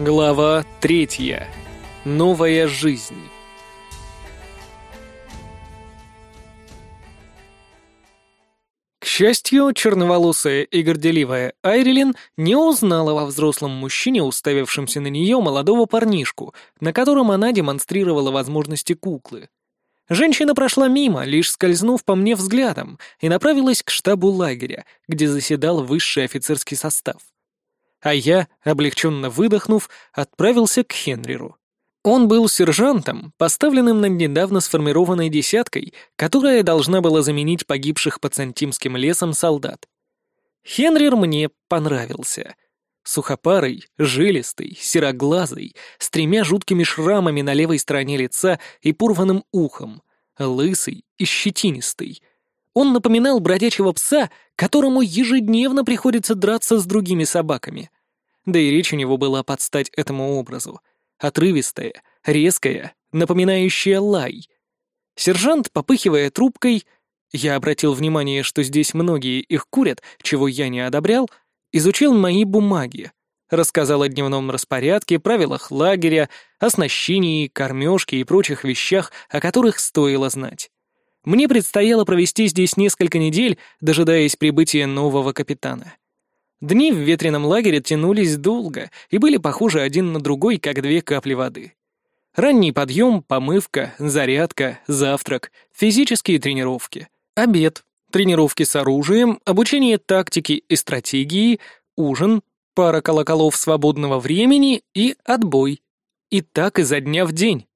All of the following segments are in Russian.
Глава третья. Новая жизнь. К счастью, черноволосая и горделивая Айрилин не узнала во взрослом мужчине, уставившемся на нее, молодого парнишку, на котором она демонстрировала возможности куклы. Женщина прошла мимо, лишь скользнув по мне взглядом, и направилась к штабу лагеря, где заседал высший офицерский состав а я, облегченно выдохнув, отправился к Хенриру. Он был сержантом, поставленным над недавно сформированной десяткой, которая должна была заменить погибших под Сантимским лесом солдат. Хенрир мне понравился. Сухопарый, жилистый, сероглазый, с тремя жуткими шрамами на левой стороне лица и порванным ухом, лысый и щетинистый. Он напоминал бродячего пса, которому ежедневно приходится драться с другими собаками. Да и речь у него была под стать этому образу. Отрывистая, резкая, напоминающая лай. Сержант, попыхивая трубкой, я обратил внимание, что здесь многие их курят, чего я не одобрял, изучил мои бумаги, рассказал о дневном распорядке, правилах лагеря, оснащении, кормежке и прочих вещах, о которых стоило знать. Мне предстояло провести здесь несколько недель, дожидаясь прибытия нового капитана. Дни в ветреном лагере тянулись долго и были похожи один на другой, как две капли воды. Ранний подъем, помывка, зарядка, завтрак, физические тренировки, обед, тренировки с оружием, обучение тактики и стратегии, ужин, пара колоколов свободного времени и отбой. И так изо дня в день.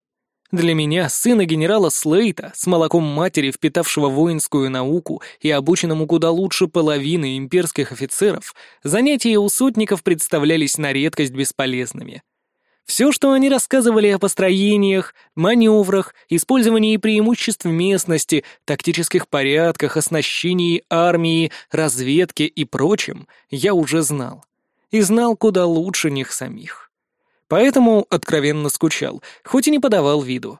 Для меня, сына генерала Слейта, с молоком матери, впитавшего воинскую науку и обученному куда лучше половины имперских офицеров, занятия у сотников представлялись на редкость бесполезными. Все, что они рассказывали о построениях, маневрах, использовании преимуществ местности, тактических порядках, оснащении армии, разведке и прочем, я уже знал. И знал куда лучше них самих. Поэтому откровенно скучал, хоть и не подавал виду.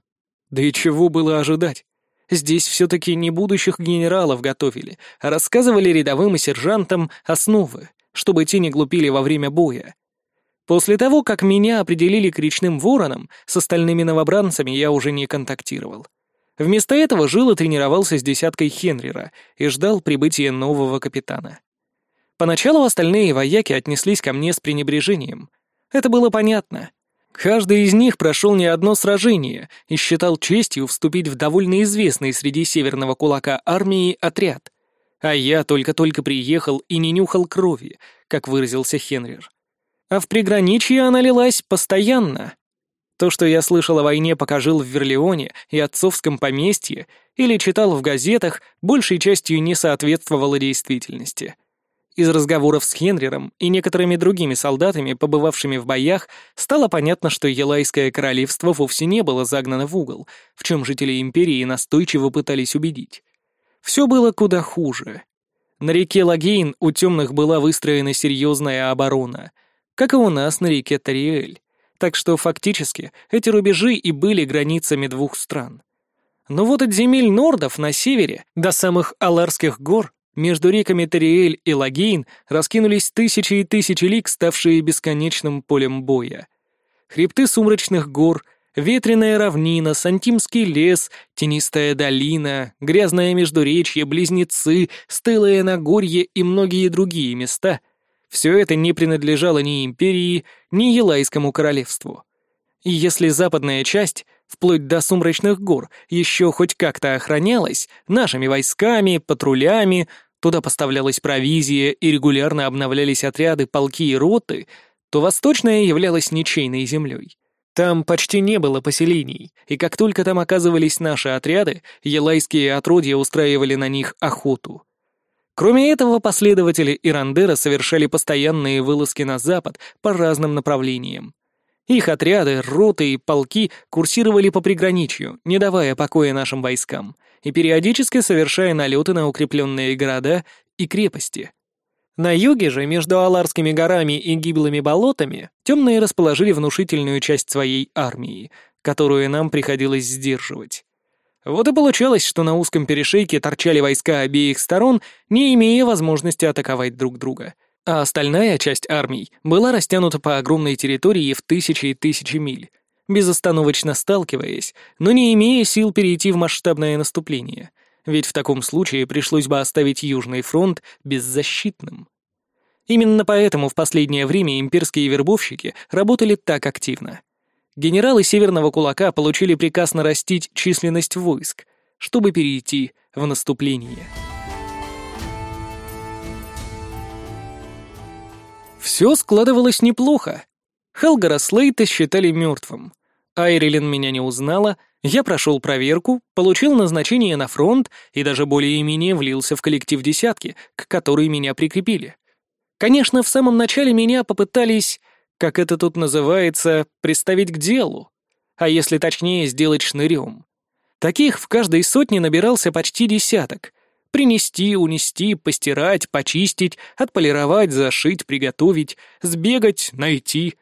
Да и чего было ожидать? Здесь все-таки не будущих генералов готовили, а рассказывали рядовым и сержантам основы, чтобы те не глупили во время боя. После того, как меня определили к речным воронам, с остальными новобранцами я уже не контактировал. Вместо этого жил и тренировался с десяткой Хенрира и ждал прибытия нового капитана. Поначалу остальные вояки отнеслись ко мне с пренебрежением — это было понятно. Каждый из них прошел не одно сражение и считал честью вступить в довольно известный среди северного кулака армии отряд. А я только-только приехал и не нюхал крови, как выразился Хенрир. А в приграничье она лилась постоянно. То, что я слышал о войне, пока жил в Верлеоне и отцовском поместье, или читал в газетах, большей частью не соответствовало действительности. Из разговоров с Хенриром и некоторыми другими солдатами, побывавшими в боях, стало понятно, что Елайское королевство вовсе не было загнано в угол, в чем жители империи настойчиво пытались убедить. Все было куда хуже. На реке Лагейн у темных была выстроена серьезная оборона, как и у нас на реке Тариэль. Так что фактически эти рубежи и были границами двух стран. Но вот от земель нордов на севере до самых Аларских гор между реками Тариэль и Лагейн раскинулись тысячи и тысячи лик, ставшие бесконечным полем боя. Хребты сумрачных гор, ветреная равнина, Сантимский лес, тенистая долина, грязное междуречье, близнецы, стылое Нагорье и многие другие места — все это не принадлежало ни империи, ни Елайскому королевству. И если западная часть вплоть до сумрачных гор, еще хоть как-то охранялась нашими войсками, патрулями, туда поставлялась провизия и регулярно обновлялись отряды, полки и роты, то восточная являлась ничейной землей. Там почти не было поселений, и как только там оказывались наши отряды, елайские отродья устраивали на них охоту. Кроме этого, последователи Ирандера совершали постоянные вылазки на запад по разным направлениям. Их отряды, роты и полки курсировали по приграничью, не давая покоя нашим войскам, и периодически совершая налеты на укрепленные города и крепости. На юге же, между Аларскими горами и гиблыми болотами, темные расположили внушительную часть своей армии, которую нам приходилось сдерживать. Вот и получалось, что на узком перешейке торчали войска обеих сторон, не имея возможности атаковать друг друга. А остальная часть армий была растянута по огромной территории в тысячи и тысячи миль, безостановочно сталкиваясь, но не имея сил перейти в масштабное наступление, ведь в таком случае пришлось бы оставить Южный фронт беззащитным. Именно поэтому в последнее время имперские вербовщики работали так активно. Генералы Северного Кулака получили приказ нарастить численность войск, чтобы перейти в наступление. Все складывалось неплохо. Хелгара Слейта считали мертвым. Айрилен меня не узнала, я прошел проверку, получил назначение на фронт и даже более-менее влился в коллектив десятки, к которой меня прикрепили. Конечно, в самом начале меня попытались, как это тут называется, приставить к делу, а если точнее, сделать шнырем. Таких в каждой сотне набирался почти десяток. Принести, унести, постирать, почистить, отполировать, зашить, приготовить, сбегать, найти.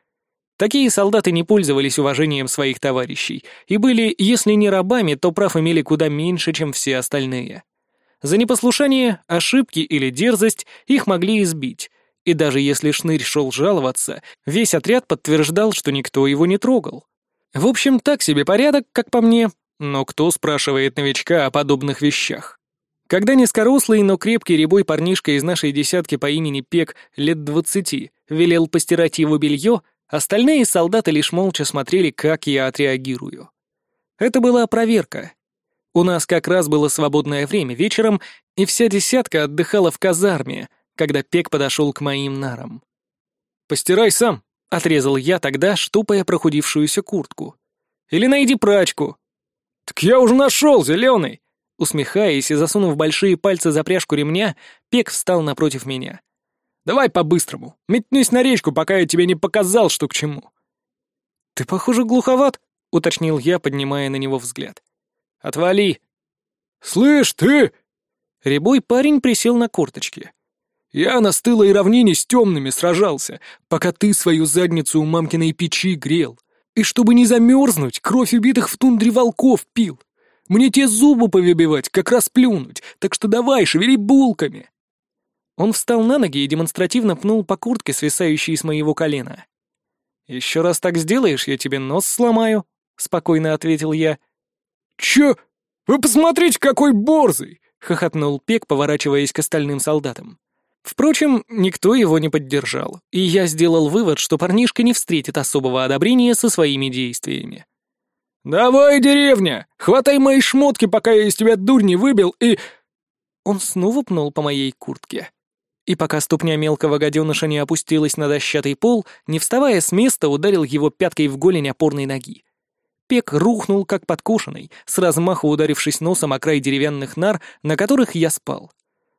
Такие солдаты не пользовались уважением своих товарищей и были, если не рабами, то прав имели куда меньше, чем все остальные. За непослушание, ошибки или дерзость их могли избить, и даже если Шнырь шел жаловаться, весь отряд подтверждал, что никто его не трогал. В общем, так себе порядок, как по мне, но кто спрашивает новичка о подобных вещах? Когда низкорослый, но крепкий рябой парнишка из нашей десятки по имени Пек лет двадцати велел постирать его белье, остальные солдаты лишь молча смотрели, как я отреагирую. Это была проверка. У нас как раз было свободное время вечером, и вся десятка отдыхала в казарме, когда Пек подошел к моим нарам. «Постирай сам», — отрезал я тогда, штупая прохудившуюся куртку. «Или найди прачку». «Так я уже нашел, зеленый!» Усмехаясь и засунув большие пальцы за пряжку ремня, Пек встал напротив меня. «Давай по-быстрому. Метнись на речку, пока я тебе не показал, что к чему». «Ты, похоже, глуховат», — уточнил я, поднимая на него взгляд. «Отвали!» «Слышь, ты!» Рябой парень присел на корточки. «Я на стылой равнине с темными сражался, пока ты свою задницу у мамкиной печи грел. И чтобы не замерзнуть, кровь убитых в тундре волков пил. Мне те зубы повыбивать, как раз плюнуть, так что давай, шевели булками!» Он встал на ноги и демонстративно пнул по куртке, свисающей с моего колена. «Еще раз так сделаешь, я тебе нос сломаю», — спокойно ответил я. «Чё? Вы посмотрите, какой борзый!» — хохотнул Пек, поворачиваясь к остальным солдатам. Впрочем, никто его не поддержал, и я сделал вывод, что парнишка не встретит особого одобрения со своими действиями. «Давай, деревня! Хватай мои шмотки, пока я из тебя дурь не выбил, и...» Он снова пнул по моей куртке. И пока ступня мелкого гаденыша не опустилась на дощатый пол, не вставая с места, ударил его пяткой в голень опорной ноги. Пек рухнул, как подкошенный, с размаху ударившись носом о край деревянных нар, на которых я спал.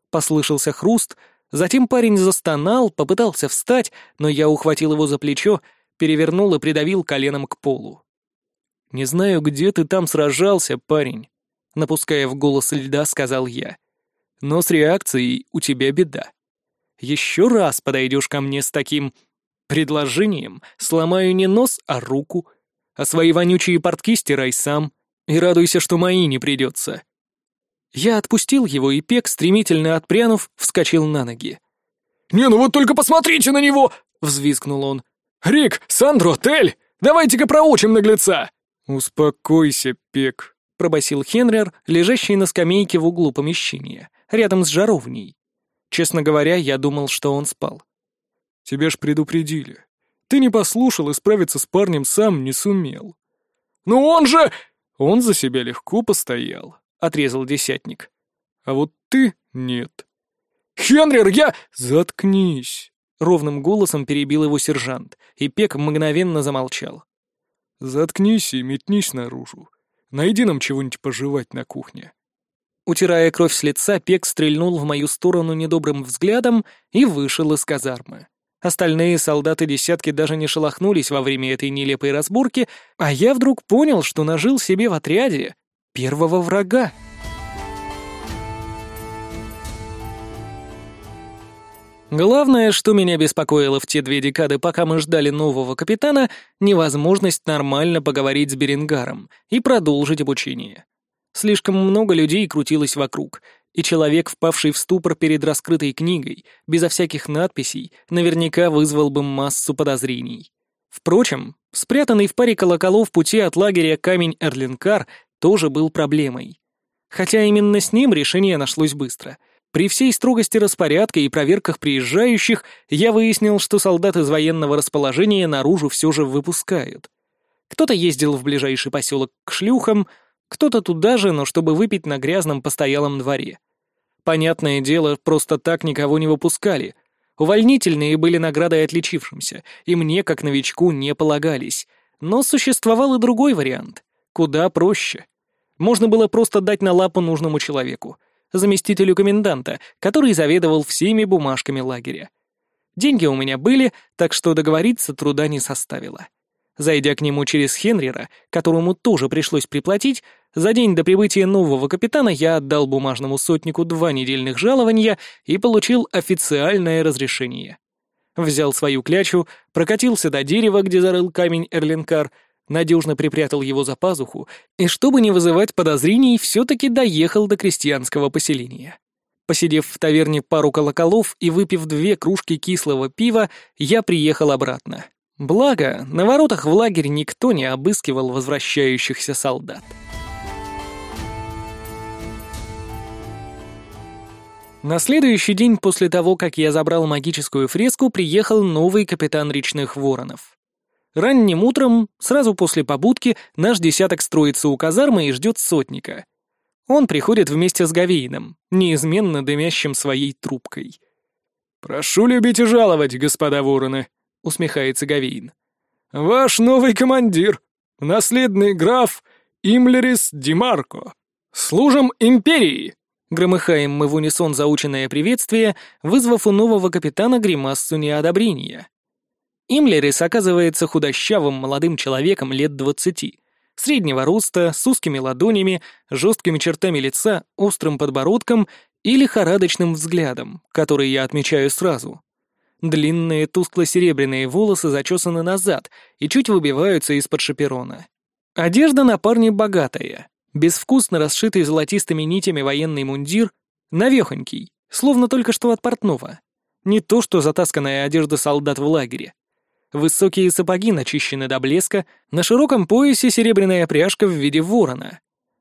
Послышался хруст, затем парень застонал, попытался встать, но я ухватил его за плечо, перевернул и придавил коленом к полу. «Не знаю, где ты там сражался, парень», — напуская в голос льда, сказал я. «Но с реакцией у тебя беда. Еще раз подойдешь ко мне с таким предложением, сломаю не нос, а руку, а свои вонючие портки стирай сам и радуйся, что мои не придется». Я отпустил его, и Пек, стремительно отпрянув, вскочил на ноги. «Не, ну вот только посмотрите на него!» — взвизгнул он. «Рик, Сандро, Тель, давайте-ка проучим наглеца!» «Успокойся, Пек», — пробасил Хенрер, лежащий на скамейке в углу помещения, рядом с жаровней. Честно говоря, я думал, что он спал. «Тебя ж предупредили. Ты не послушал и справиться с парнем сам не сумел». «Ну он же...» «Он за себя легко постоял», — отрезал десятник. «А вот ты нет». «Хенрир, я...» «Заткнись», — ровным голосом перебил его сержант, и Пек мгновенно замолчал. «Заткнись и метнись наружу. Найди нам чего-нибудь пожевать на кухне». Утирая кровь с лица, Пек стрельнул в мою сторону недобрым взглядом и вышел из казармы. Остальные солдаты десятки даже не шелохнулись во время этой нелепой разборки, а я вдруг понял, что нажил себе в отряде первого врага. Главное, что меня беспокоило в те две декады, пока мы ждали нового капитана, невозможность нормально поговорить с Берингаром и продолжить обучение. Слишком много людей крутилось вокруг, И человек, впавший в ступор перед раскрытой книгой, безо всяких надписей, наверняка вызвал бы массу подозрений. Впрочем, спрятанный в паре колоколов пути от лагеря камень Эрлинкар тоже был проблемой. Хотя именно с ним решение нашлось быстро. При всей строгости распорядка и проверках приезжающих я выяснил, что солдат из военного расположения наружу все же выпускают. Кто-то ездил в ближайший поселок к шлюхам, кто-то туда же, но чтобы выпить на грязном постоялом дворе. Понятное дело, просто так никого не выпускали. Увольнительные были наградой отличившимся, и мне, как новичку, не полагались. Но существовал и другой вариант, куда проще. Можно было просто дать на лапу нужному человеку, заместителю коменданта, который заведовал всеми бумажками лагеря. Деньги у меня были, так что договориться труда не составило. Зайдя к нему через Хенрира, которому тоже пришлось приплатить, за день до прибытия нового капитана я отдал бумажному сотнику два недельных жалования и получил официальное разрешение. Взял свою клячу, прокатился до дерева, где зарыл камень Эрлинкар, надежно припрятал его за пазуху и, чтобы не вызывать подозрений, все-таки доехал до крестьянского поселения. Посидев в таверне пару колоколов и выпив две кружки кислого пива, я приехал обратно. Благо, на воротах в лагерь никто не обыскивал возвращающихся солдат. На следующий день после того, как я забрал магическую фреску, приехал новый капитан речных воронов. Ранним утром, сразу после побудки, наш десяток строится у казармы и ждет сотника. Он приходит вместе с Гавейном, неизменно дымящим своей трубкой. «Прошу любить и жаловать, господа вороны», — усмехается Гавейн. «Ваш новый командир, наследный граф Имлерис Димарко. Служим империи!» Громыхаем мы в унисон заученное приветствие, вызвав у нового капитана гримассу неодобрения. Имлерис оказывается худощавым молодым человеком лет двадцати, среднего роста, с узкими ладонями, жесткими чертами лица, острым подбородком и лихорадочным взглядом, который я отмечаю сразу. Длинные тускло-серебряные волосы зачесаны назад и чуть выбиваются из-под шаперона. Одежда на парне богатая. Безвкусно расшитый золотистыми нитями военный мундир, навехонький, словно только что от портного. Не то что затасканная одежда солдат в лагере. Высокие сапоги начищены до блеска, на широком поясе серебряная пряжка в виде ворона.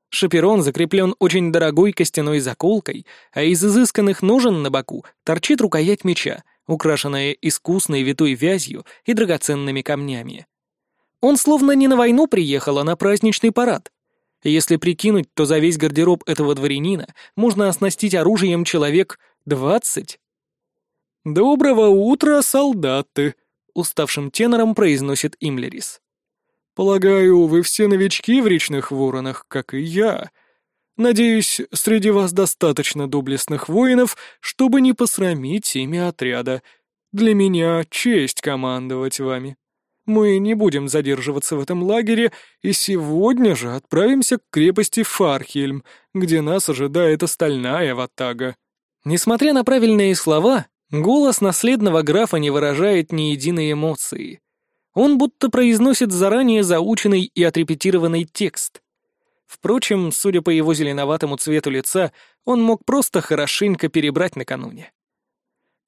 Шаперон закреплен очень дорогой костяной заколкой, а из изысканных ножен на боку торчит рукоять меча, украшенная искусной витой вязью и драгоценными камнями. Он словно не на войну приехал, а на праздничный парад. Если прикинуть, то за весь гардероб этого дворянина можно оснастить оружием человек двадцать. «Доброго утра, солдаты!» — уставшим тенором произносит Имлерис. «Полагаю, вы все новички в речных воронах, как и я. Надеюсь, среди вас достаточно доблестных воинов, чтобы не посрамить имя отряда. Для меня честь командовать вами. Мы не будем задерживаться в этом лагере и сегодня же отправимся к крепости Фархельм, где нас ожидает остальная ватага». Несмотря на правильные слова, голос наследного графа не выражает ни единой эмоции. Он будто произносит заранее заученный и отрепетированный текст. Впрочем, судя по его зеленоватому цвету лица, он мог просто хорошенько перебрать накануне.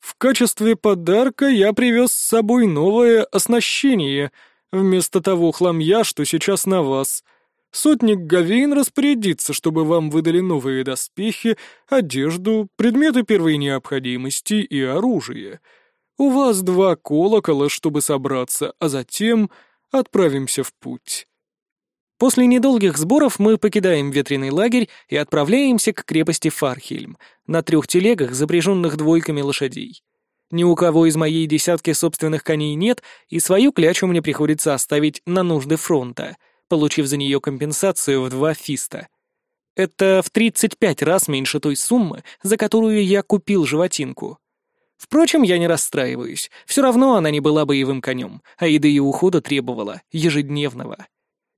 «В качестве подарка я привез с собой новое оснащение, вместо того хламья, что сейчас на вас. Сотник Гавейн распорядится, чтобы вам выдали новые доспехи, одежду, предметы первой необходимости и оружие. У вас два колокола, чтобы собраться, а затем отправимся в путь». После недолгих сборов мы покидаем ветреный лагерь и отправляемся к крепости Фархельм на трех телегах, запряженных двойками лошадей. Ни у кого из моей десятки собственных коней нет, и свою клячу мне приходится оставить на нужды фронта, получив за нее компенсацию в два фиста. Это в 35 раз меньше той суммы, за которую я купил животинку. Впрочем, я не расстраиваюсь, все равно она не была боевым конем, а еды и ухода требовала ежедневного.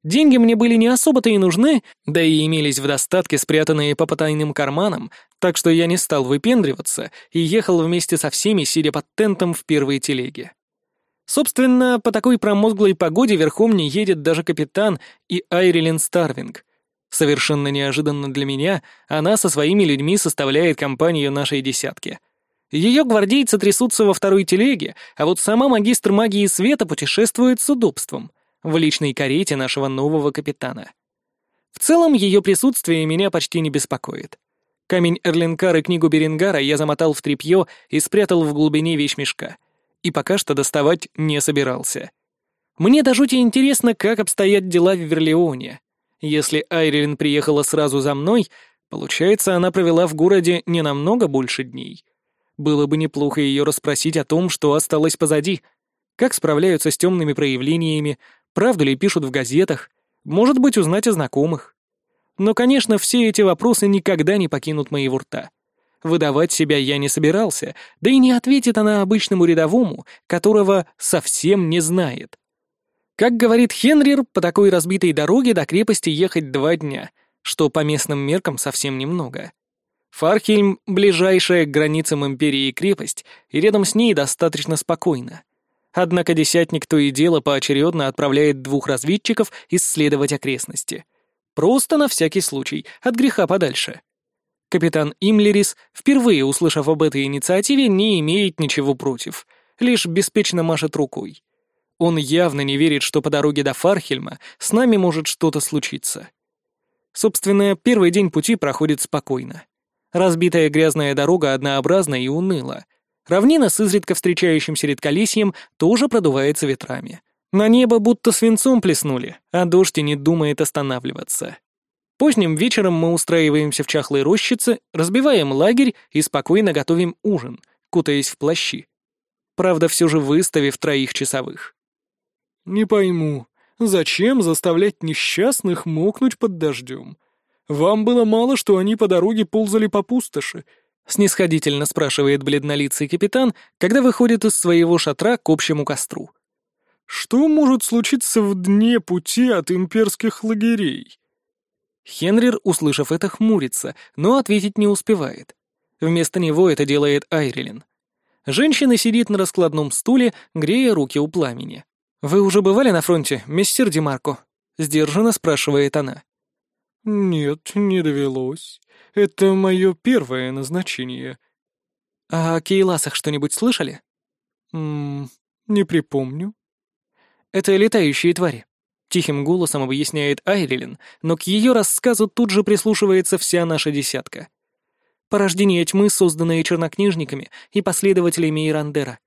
Деньги мне были не особо-то и нужны, да и имелись в достатке спрятанные по потайным карманам, так что я не стал выпендриваться и ехал вместе со всеми, сидя под тентом в первой телеге. Собственно, по такой промозглой погоде верхом не едет даже капитан и Айрилен Старвинг. Совершенно неожиданно для меня она со своими людьми составляет компанию нашей десятки. Ее гвардейцы трясутся во второй телеге, а вот сама магистр магии света путешествует с удобством в личной карете нашего нового капитана. В целом, ее присутствие меня почти не беспокоит. Камень Эрлинкар и книгу Берингара я замотал в тряпье и спрятал в глубине вещмешка. И пока что доставать не собирался. Мне до жути интересно, как обстоят дела в Верлеоне. Если Айрилин приехала сразу за мной, получается, она провела в городе не намного больше дней. Было бы неплохо ее расспросить о том, что осталось позади. Как справляются с темными проявлениями, правду ли пишут в газетах, может быть, узнать о знакомых. Но, конечно, все эти вопросы никогда не покинут моего рта. Выдавать себя я не собирался, да и не ответит она обычному рядовому, которого совсем не знает. Как говорит Хенрир, по такой разбитой дороге до крепости ехать два дня, что по местным меркам совсем немного. Фархельм — ближайшая к границам империи крепость, и рядом с ней достаточно спокойно. Однако десятник то и дело поочередно отправляет двух разведчиков исследовать окрестности. Просто на всякий случай, от греха подальше. Капитан Имлерис, впервые услышав об этой инициативе, не имеет ничего против, лишь беспечно машет рукой. Он явно не верит, что по дороге до Фархельма с нами может что-то случиться. Собственно, первый день пути проходит спокойно. Разбитая грязная дорога однообразна и уныла. Равнина с изредка встречающимся редколесьем тоже продувается ветрами. На небо будто свинцом плеснули, а дождь и не думает останавливаться. Поздним вечером мы устраиваемся в чахлой рощице, разбиваем лагерь и спокойно готовим ужин, кутаясь в плащи. Правда, все же выставив троих часовых. «Не пойму, зачем заставлять несчастных мокнуть под дождем? Вам было мало, что они по дороге ползали по пустоши?» — снисходительно спрашивает бледнолицый капитан, когда выходит из своего шатра к общему костру. «Что может случиться в дне пути от имперских лагерей?» Хенрир, услышав это, хмурится, но ответить не успевает. Вместо него это делает Айрилин. Женщина сидит на раскладном стуле, грея руки у пламени. «Вы уже бывали на фронте, мистер Демарко?» — сдержанно спрашивает она. «Нет, не довелось. Это мое первое назначение». «А о Кейласах что-нибудь слышали?» «Ммм, не припомню». «Это летающие твари», — тихим голосом объясняет Айрилин, но к ее рассказу тут же прислушивается вся наша десятка. Порождение тьмы, созданные чернокнижниками и последователями Ирандера.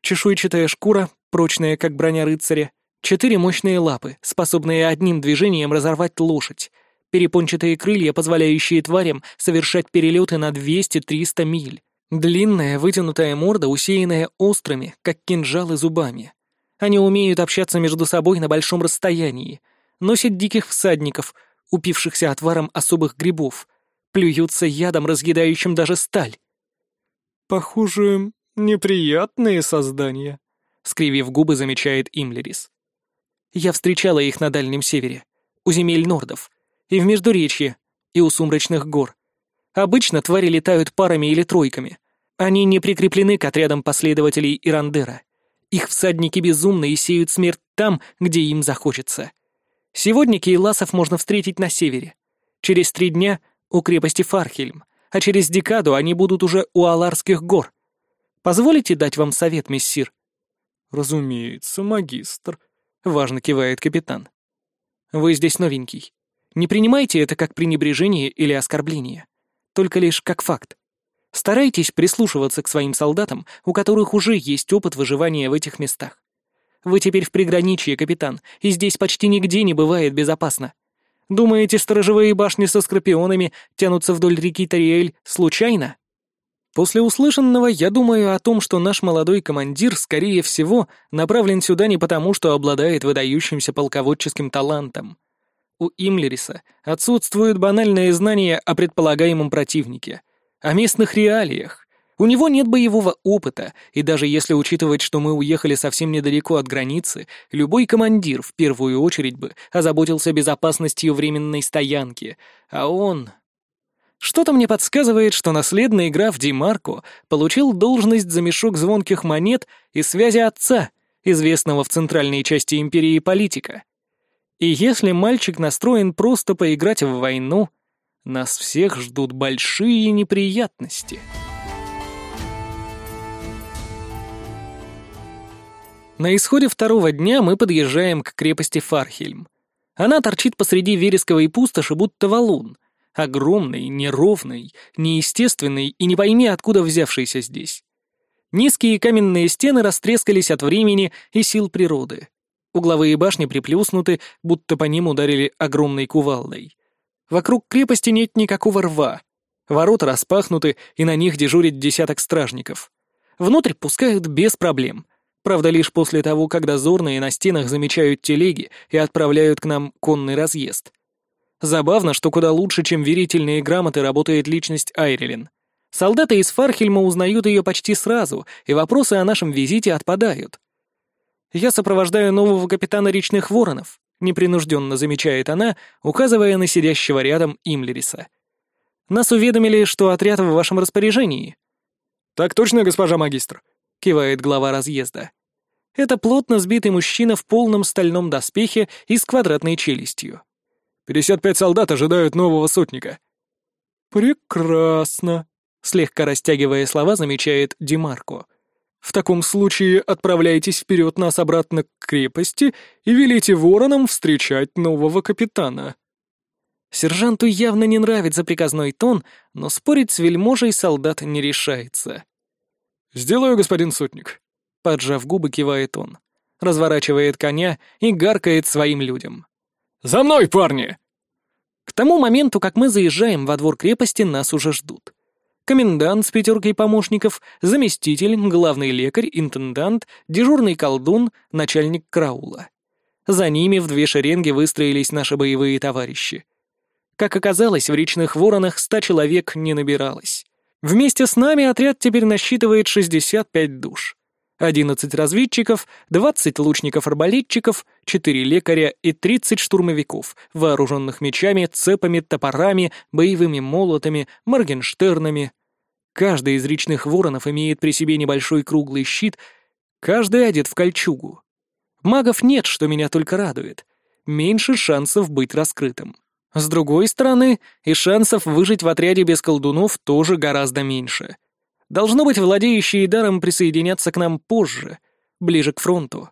Чешуйчатая шкура, прочная, как броня рыцаря, четыре мощные лапы, способные одним движением разорвать лошадь, перепончатые крылья, позволяющие тварям совершать перелеты на 200-300 миль, длинная вытянутая морда, усеянная острыми, как кинжалы, зубами. Они умеют общаться между собой на большом расстоянии, носят диких всадников, упившихся отваром особых грибов, плюются ядом, разъедающим даже сталь. «Похоже, неприятные создания», скривив губы, замечает Имлерис. Я встречала их на Дальнем Севере, у земель Нордов, и в Междуречье, и у Сумрачных гор. Обычно твари летают парами или тройками. Они не прикреплены к отрядам последователей Ирандера. Их всадники безумны и сеют смерть там, где им захочется. Сегодня кейласов можно встретить на севере. Через три дня — у крепости Фархельм, а через декаду они будут уже у Аларских гор. Позволите дать вам совет, мессир?» «Разумеется, магистр», — важно кивает капитан. «Вы здесь новенький. Не принимайте это как пренебрежение или оскорбление. Только лишь как факт. Старайтесь прислушиваться к своим солдатам, у которых уже есть опыт выживания в этих местах. Вы теперь в приграничье, капитан, и здесь почти нигде не бывает безопасно. Думаете, сторожевые башни со скорпионами тянутся вдоль реки Тариэль случайно? После услышанного я думаю о том, что наш молодой командир, скорее всего, направлен сюда не потому, что обладает выдающимся полководческим талантом. У Имлериса отсутствуют банальные знания о предполагаемом противнике, о местных реалиях. У него нет боевого опыта, и даже если учитывать, что мы уехали совсем недалеко от границы, любой командир в первую очередь бы озаботился безопасностью временной стоянки, а он... Что-то мне подсказывает, что наследный граф Ди Марко получил должность за мешок звонких монет и связи отца, известного в центральной части империи политика. И если мальчик настроен просто поиграть в войну, нас всех ждут большие неприятности. На исходе второго дня мы подъезжаем к крепости Фархельм. Она торчит посреди вересковой пустоши, будто валун. Огромный, неровный, неестественный и не пойми, откуда взявшийся здесь. Низкие каменные стены растрескались от времени и сил природы. Угловые башни приплюснуты, будто по ним ударили огромной кувалдой. Вокруг крепости нет никакого рва. Ворота распахнуты, и на них дежурит десяток стражников. Внутрь пускают без проблем. Правда, лишь после того, как дозорные на стенах замечают телеги и отправляют к нам конный разъезд. Забавно, что куда лучше, чем верительные грамоты, работает личность Айрилен. Солдаты из Фархельма узнают ее почти сразу, и вопросы о нашем визите отпадают. «Я сопровождаю нового капитана речных воронов», — непринужденно замечает она, указывая на сидящего рядом Имлериса. «Нас уведомили, что отряд в вашем распоряжении». «Так точно, госпожа магистр», — кивает глава разъезда. Это плотно сбитый мужчина в полном стальном доспехе и с квадратной челюстью. «Пятьдесят пять солдат ожидают нового сотника». «Прекрасно», — слегка растягивая слова, замечает Димарко. В таком случае отправляйтесь вперед нас обратно к крепости и велите воронам встречать нового капитана». Сержанту явно не нравится приказной тон, но спорить с вельможей солдат не решается. «Сделаю, господин сотник», — поджав губы, кивает он, разворачивает коня и гаркает своим людям. «За мной, парни!» К тому моменту, как мы заезжаем во двор крепости, нас уже ждут комендант с пятеркой помощников, заместитель, главный лекарь, интендант, дежурный колдун, начальник караула. За ними в две шеренги выстроились наши боевые товарищи. Как оказалось, в речных воронах ста человек не набиралось. Вместе с нами отряд теперь насчитывает 65 душ. 11 разведчиков, 20 лучников-арбалетчиков, 4 лекаря и 30 штурмовиков, вооруженных мечами, цепами, топорами, боевыми молотами, моргенштернами. Каждый из речных воронов имеет при себе небольшой круглый щит, каждый одет в кольчугу. Магов нет, что меня только радует. Меньше шансов быть раскрытым. С другой стороны, и шансов выжить в отряде без колдунов тоже гораздо меньше. Должно быть, владеющие даром присоединятся к нам позже, ближе к фронту.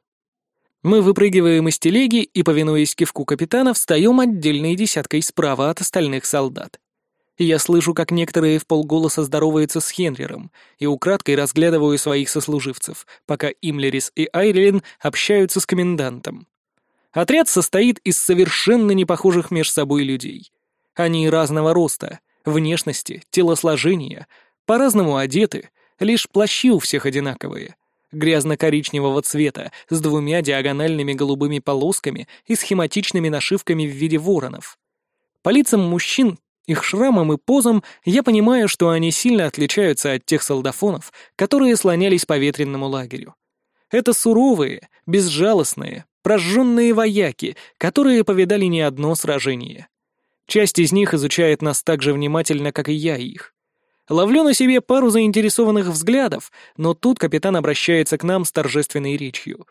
Мы выпрыгиваем из телеги и, повинуясь кивку капитана, встаем отдельной десяткой справа от остальных солдат. Я слышу, как некоторые в полголоса здороваются с Хенрером, и украдкой разглядываю своих сослуживцев, пока Имлерис и Айрилен общаются с комендантом. Отряд состоит из совершенно непохожих меж собой людей. Они разного роста, внешности, телосложения, по-разному одеты, лишь плащи у всех одинаковые. Грязно-коричневого цвета, с двумя диагональными голубыми полосками и схематичными нашивками в виде воронов. По лицам мужчин, их шрамам и позам я понимаю, что они сильно отличаются от тех солдафонов, которые слонялись по ветренному лагерю. Это суровые, безжалостные, прожженные вояки, которые повидали не одно сражение. Часть из них изучает нас так же внимательно, как и я их. Ловлю на себе пару заинтересованных взглядов, но тут капитан обращается к нам с торжественной речью.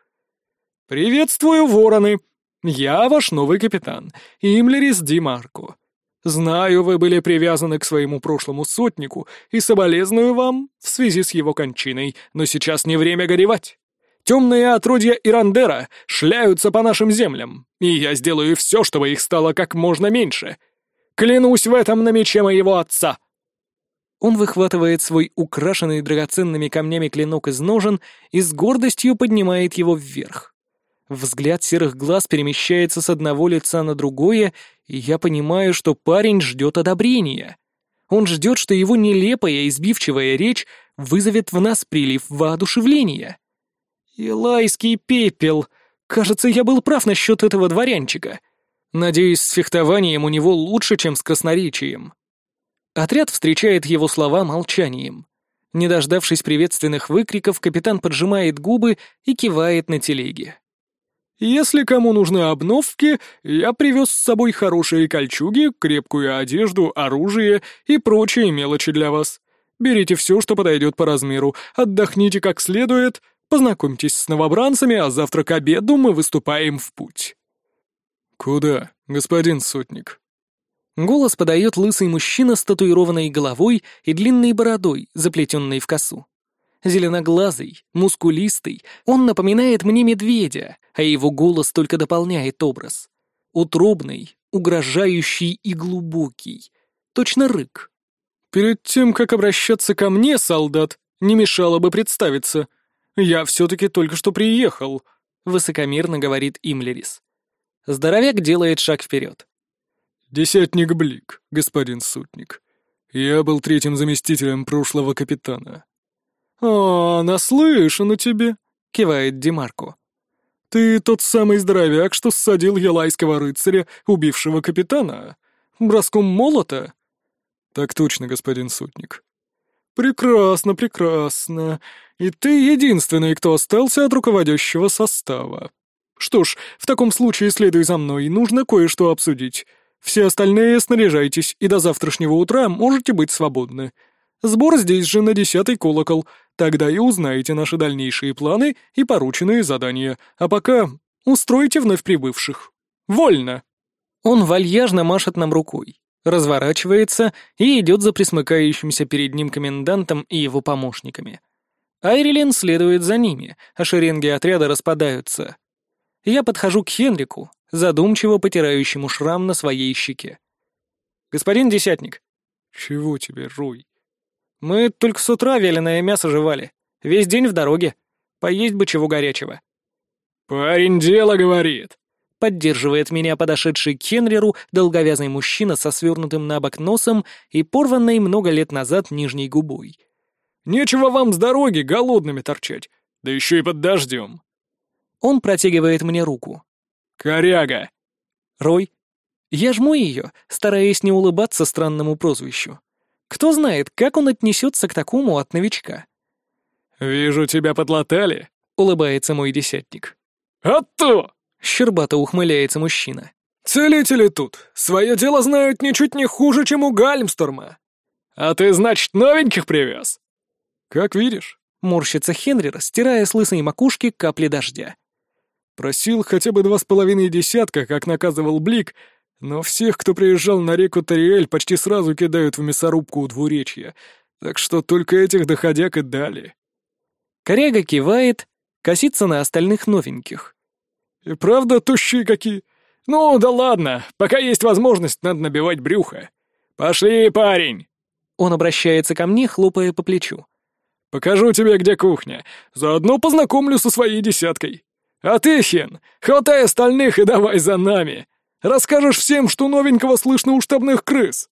«Приветствую, вороны! Я ваш новый капитан, Имлерис Ди Марко. Знаю, вы были привязаны к своему прошлому сотнику и соболезную вам в связи с его кончиной, но сейчас не время горевать. Темные отродья Ирандера шляются по нашим землям, и я сделаю все, чтобы их стало как можно меньше. Клянусь в этом на мече моего отца!» Он выхватывает свой украшенный драгоценными камнями клинок из ножен и с гордостью поднимает его вверх. Взгляд серых глаз перемещается с одного лица на другое, и я понимаю, что парень ждет одобрения. Он ждет, что его нелепая избивчивая речь вызовет в нас прилив воодушевления. Илайский пепел! Кажется, я был прав насчет этого дворянчика. Надеюсь, с фехтованием у него лучше, чем с красноречием. Отряд встречает его слова молчанием. Не дождавшись приветственных выкриков, капитан поджимает губы и кивает на телеге. «Если кому нужны обновки, я привез с собой хорошие кольчуги, крепкую одежду, оружие и прочие мелочи для вас. Берите все, что подойдет по размеру, отдохните как следует, познакомьтесь с новобранцами, а завтра к обеду мы выступаем в путь». «Куда, господин сотник?» Голос подает лысый мужчина с татуированной головой и длинной бородой, заплетенной в косу. Зеленоглазый, мускулистый, он напоминает мне медведя, а его голос только дополняет образ. Утробный, угрожающий и глубокий. Точно рык. «Перед тем, как обращаться ко мне, солдат, не мешало бы представиться. Я все-таки только что приехал», — высокомерно говорит Имлерис. Здоровяк делает шаг вперед. «Десятник Блик, господин сутник. Я был третьим заместителем прошлого капитана». «А, наслышан о тебе», — кивает Демарко. «Ты тот самый здоровяк, что ссадил елайского рыцаря, убившего капитана? Броском молота?» «Так точно, господин сутник». «Прекрасно, прекрасно. И ты единственный, кто остался от руководящего состава. Что ж, в таком случае следуй за мной, нужно кое-что обсудить. Все остальные снаряжайтесь, и до завтрашнего утра можете быть свободны. Сбор здесь же на десятый колокол, тогда и узнаете наши дальнейшие планы и порученные задания. А пока устройте вновь прибывших. Вольно!» Он вальяжно машет нам рукой, разворачивается и идет за присмыкающимся перед ним комендантом и его помощниками. Айрилен следует за ними, а шеренги отряда распадаются. Я подхожу к Хенрику, задумчиво потирающему шрам на своей щеке. «Господин Десятник». «Чего тебе, Руй?» Мы только с утра вяленое мясо жевали. Весь день в дороге. Поесть бы чего горячего». «Парень дело говорит», — поддерживает меня подошедший к Хенреру долговязый мужчина со свернутым на бок носом и порванной много лет назад нижней губой. «Нечего вам с дороги голодными торчать, да еще и под дождем». Он протягивает мне руку. «Коряга!» «Рой?» Я жму ее, стараясь не улыбаться странному прозвищу. Кто знает, как он отнесется к такому от новичка. «Вижу, тебя подлатали», — улыбается мой десятник. «А то!» — щербато ухмыляется мужчина. «Целители тут. Свое дело знают ничуть не хуже, чем у Гальмсторма. А ты, значит, новеньких привез?» «Как видишь», — морщится Хенрир, стирая с лысой макушки капли дождя. «Просил хотя бы два с половиной десятка, как наказывал Блик, но всех, кто приезжал на реку Тариэль, почти сразу кидают в мясорубку у двуречья, так что только этих доходяк и дали. Коряга кивает, косится на остальных новеньких. И правда тощие какие? Ну, да ладно, пока есть возможность, надо набивать брюхо. Пошли, парень!» Он обращается ко мне, хлопая по плечу. «Покажу тебе, где кухня. Заодно познакомлю со своей десяткой. А ты, Хен, хватай остальных и давай за нами. Расскажешь всем, что новенького слышно у штабных крыс!»